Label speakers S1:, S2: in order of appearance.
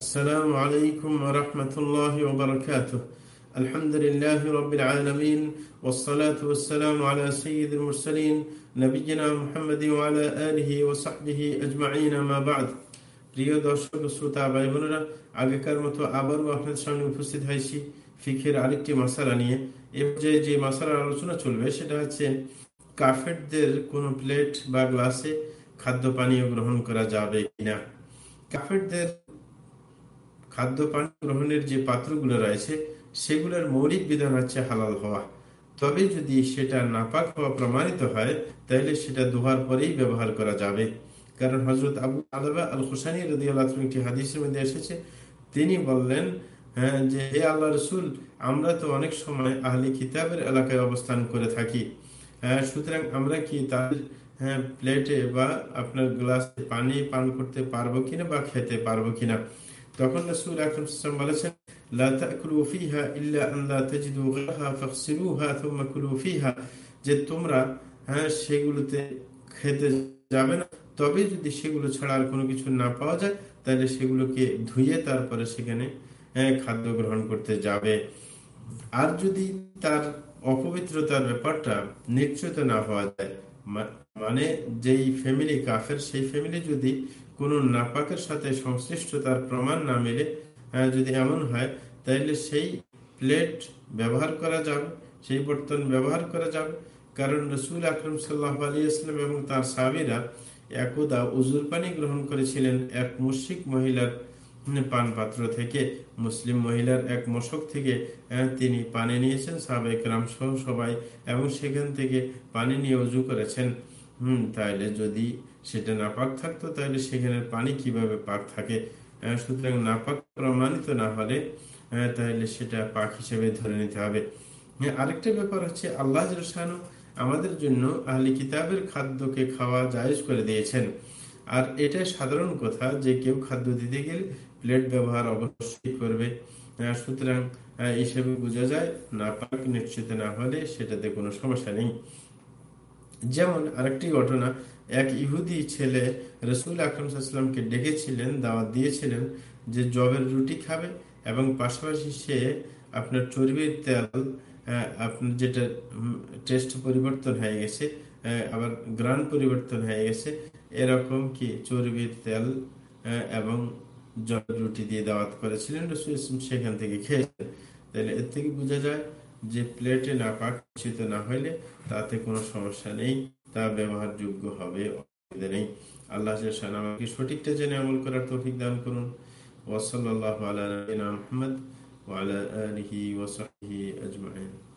S1: السلام عليكم ورحمة الله وبركاته الحمد لله رب العالمين والصلاة والسلام على سيد المرسلين نبينا محمد وعلى آله وصحبه أجمعين ما بعد প্রিয় দর্শক শ্রোতা ভাই বোনেরা আগেকার মতো আবারও আপনাদের সামনে উপস্থিত হয়েছি ফিখের আরেকটি মশালা নিয়ে এবার যে যে মশালার আলোচনা চলবে সেটা হচ্ছে কাফেরদের কোনো প্লেট বা গ্লাসে খাদ্য পানীয় গ্রহণ করা যাবে কিনা কাফেরদের খাদ্য পান গ্রহণের যে পাত্রগুলো রয়েছে, সেগুলোর মৌলিক বিধান হচ্ছে হালাল হওয়া। তবে যদি সেটা নাপাক হওয়া প্রমাণিত হয়, তাহলে সেটা দোহার পরেই ব্যবহার করা যাবে। কারণ হজরত আবু আলবা আল হুসানি রদি একটি হাদিসের মধ্যে এসেছে, তিনি বললেন হ্যাঁ যে হে আল্লাহ রসুল, আমরা তো অনেক সময় আহলি কিতাবের এলাকায় অবস্থান করে থাকি। হ্যাঁ সুতরাং আমরা কি তাদের হ্যাঁ প্লেটে বা আপনার গ্লাসে পানি পান করতে পারব কিনা বা খেতে পারব কিনা? তখন রসুল বলেছেন যে তোমরা হ্যাঁ সেগুলোতে খেতে যাবে না তবে যদি সেগুলো ছাড়া আর কোনো কিছু না পাওয়া যায় তাহলে সেগুলোকে ধুয়ে তারপরে সেখানে হ্যাঁ, খাদ্য গ্রহণ করতে যাবে। আর যদি তার অপবিত্রতার ব্যাপারটা নিশ্চিত না হওয়া যায় মানে যেই ফ্যামিলি কাফের সেই ফ্যামিলি যদি কোনো নাপাকের সাথে সংশ্লিষ্টতার প্রমাণ না মেলে হ্যাঁ, যদি এমন হয় তাহলে সেই প্লেট ব্যবহার করা যাবে সেই বর্তন ব্যবহার করা যাবে। কারণ রসুল আকরম সাল্লাহ আলী ইসলাম এবং তার সাবিরা একদা উজুর পানি গ্রহণ করেছিলেন এক মুশিক মহিলার পান পাত্র থেকে। মুসলিম মহিলার এক মশক থেকে তিনি পানি নিয়েছেন সাবেক রাম সহ সবাই এবং সেখান থেকে পানি নিয়ে উজু করেছেন। হম তাহলে যদি সেটা নাপাক থাকতো তাহলে সেখানে পানি কীভাবে পাক থাকে? সুতরাং নাপাক প্রমাণিত না হলে তাহলে সেটা পাক হিসেবে ধরে নিতে হবে। আরেকটা ব্যাপার হচ্ছে, আল্লাহ আমাদের জন্য আহলি কিতাবের খাদ্যকে খাওয়া জায়জ করে দিয়েছেন। আর এটা সাধারণ কথা যে কেউ খাদ্য দিতে গেলে প্লেট ব্যবহার অবশ্যই করবে। সুতরাং হিসেবে বোঝা যায় না পাক নিশ্চিত না হলে সেটাতে কোনো সমস্যা নেই। যেমন আরেকটি ঘটনা, এক ইহুদি ছেলে রসুল আকরমকে ডেকেছিলেন, দাওয়াত দিয়েছিলেন যে জবের রুটি খাবে এবং পাশাপাশি সে আপনার চর্বির তেল আপনার যেটা টেস্ট পরিবর্তন হয়ে গেছে আবার গ্রান পরিবর্তন হয়ে গেছে, এরকম কি চর্বির তেল এবং জবের রুটি দিয়ে দাওয়াত করেছিলেন রসুল সেখান থেকে খেয়েছেন। তাহলে এর থেকে বোঝা যায় যে প্লেটে নাপাক দূষিত না হইলে তাতে কোনো সমস্যা নেই, তা ব্যবহারযোগ্য হবে, অসুবিধা নেই। আল্লাহ আমাকে সঠিকটা জেনে আমল করার তৌফিক দান করুন। ওসল্লাহ আলী মোহাম্মদ ওয়ালা আলহি আজমাইন।